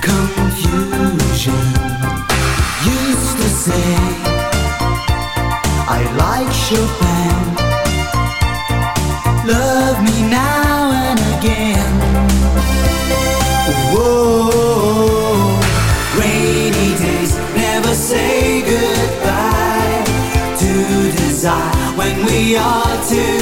confusion. Used to say I like Chopin. Love me now and again. Whoa, rainy days never say goodbye to desire when we are two.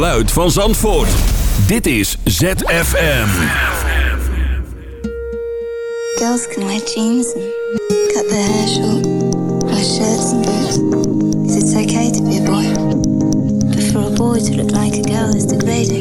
geluid van Zandvoort. Dit is ZFM. Girls can wear jeans and cut their hair short. Wear shirts and boots. It's okay to be a boy. But for a boy to look like a girl is degrading.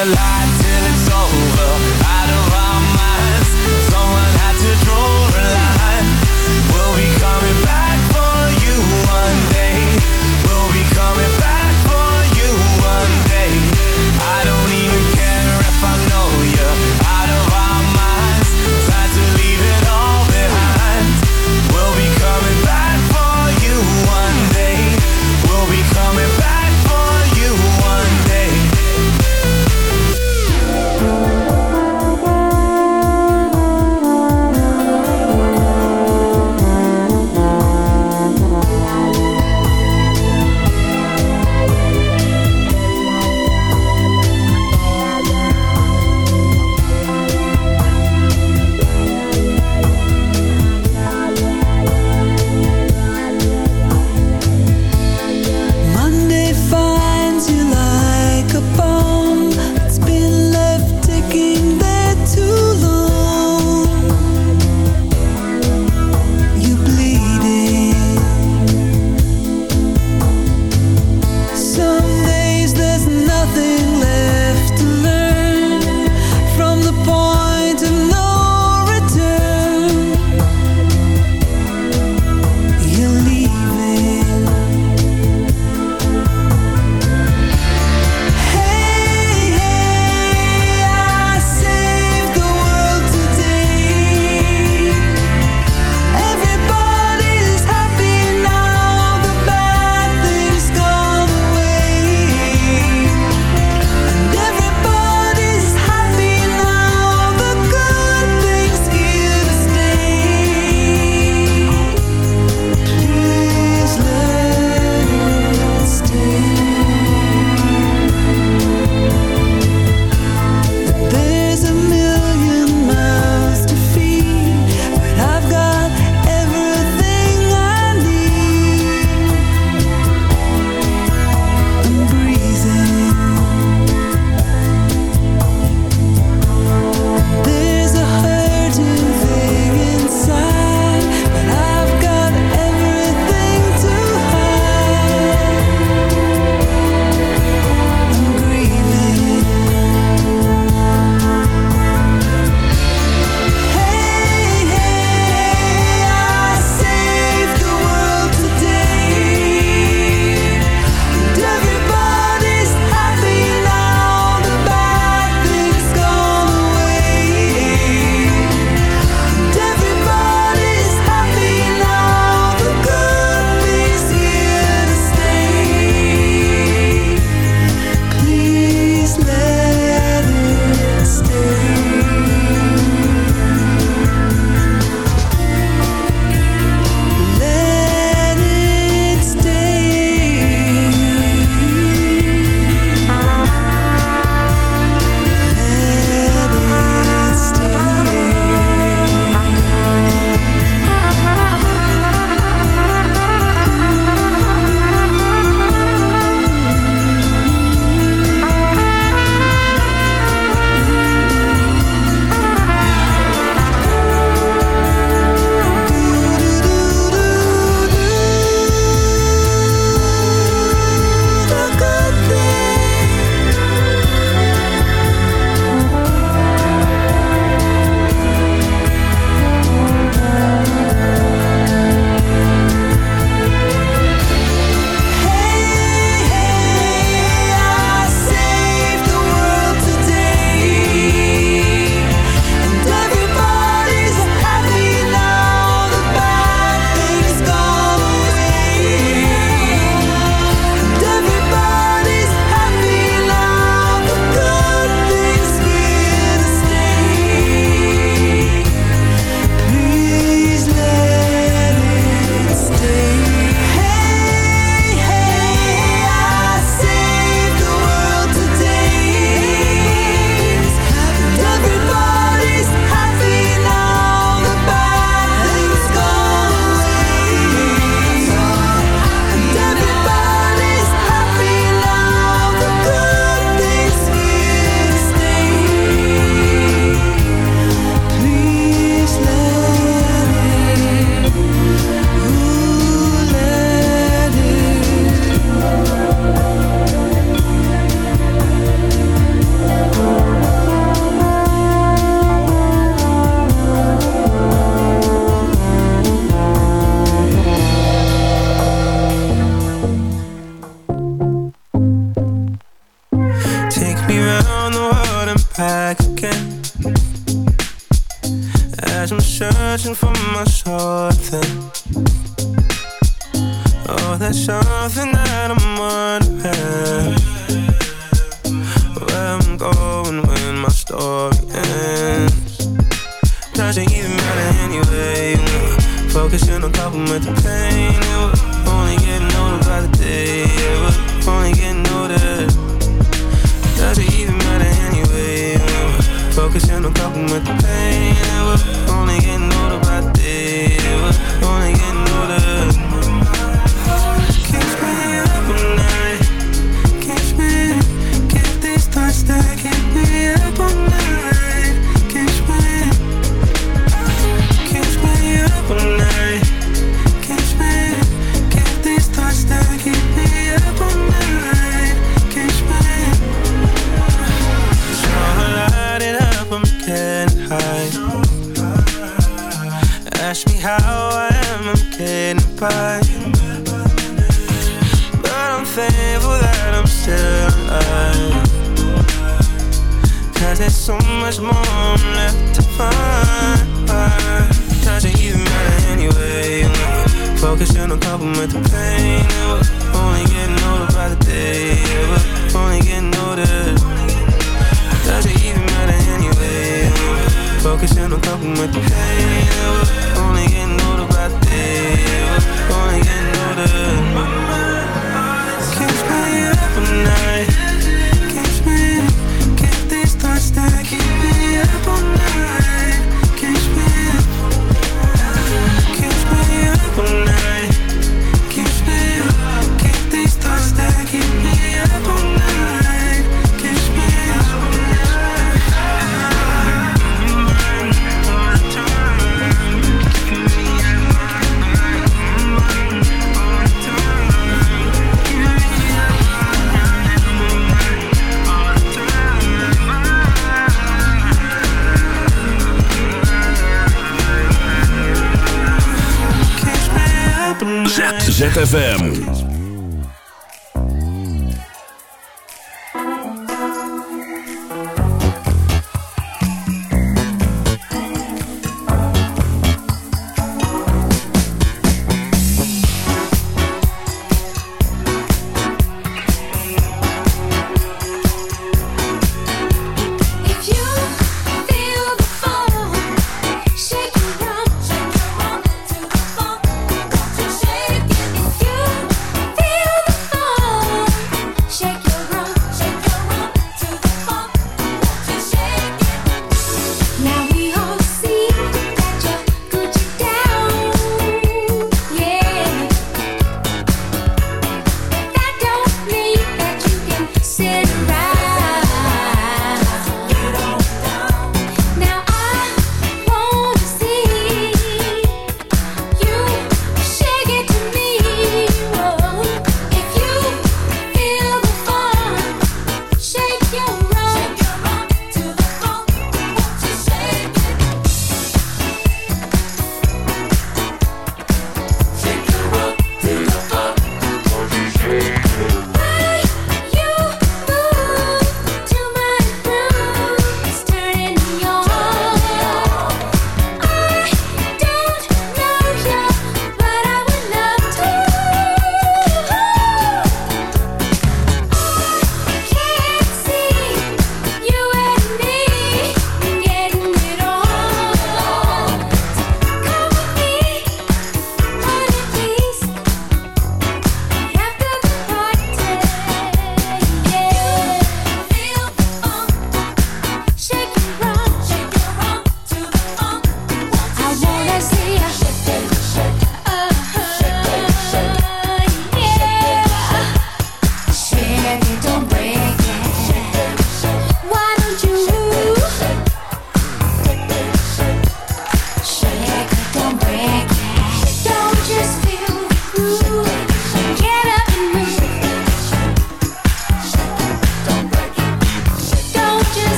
alive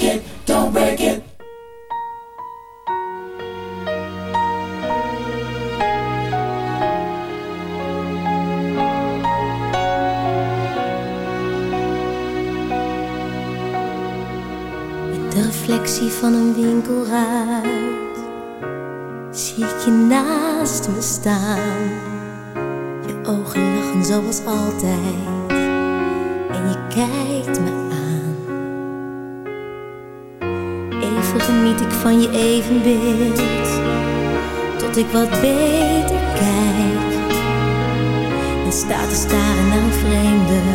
It, don't break it. Met de reflectie van een winkelruit zie ik je naast me staan. Je ogen lachen zoals altijd je evenbeeld, tot ik wat beter kijk. En sta te staren naar een vreemde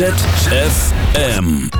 ZFM.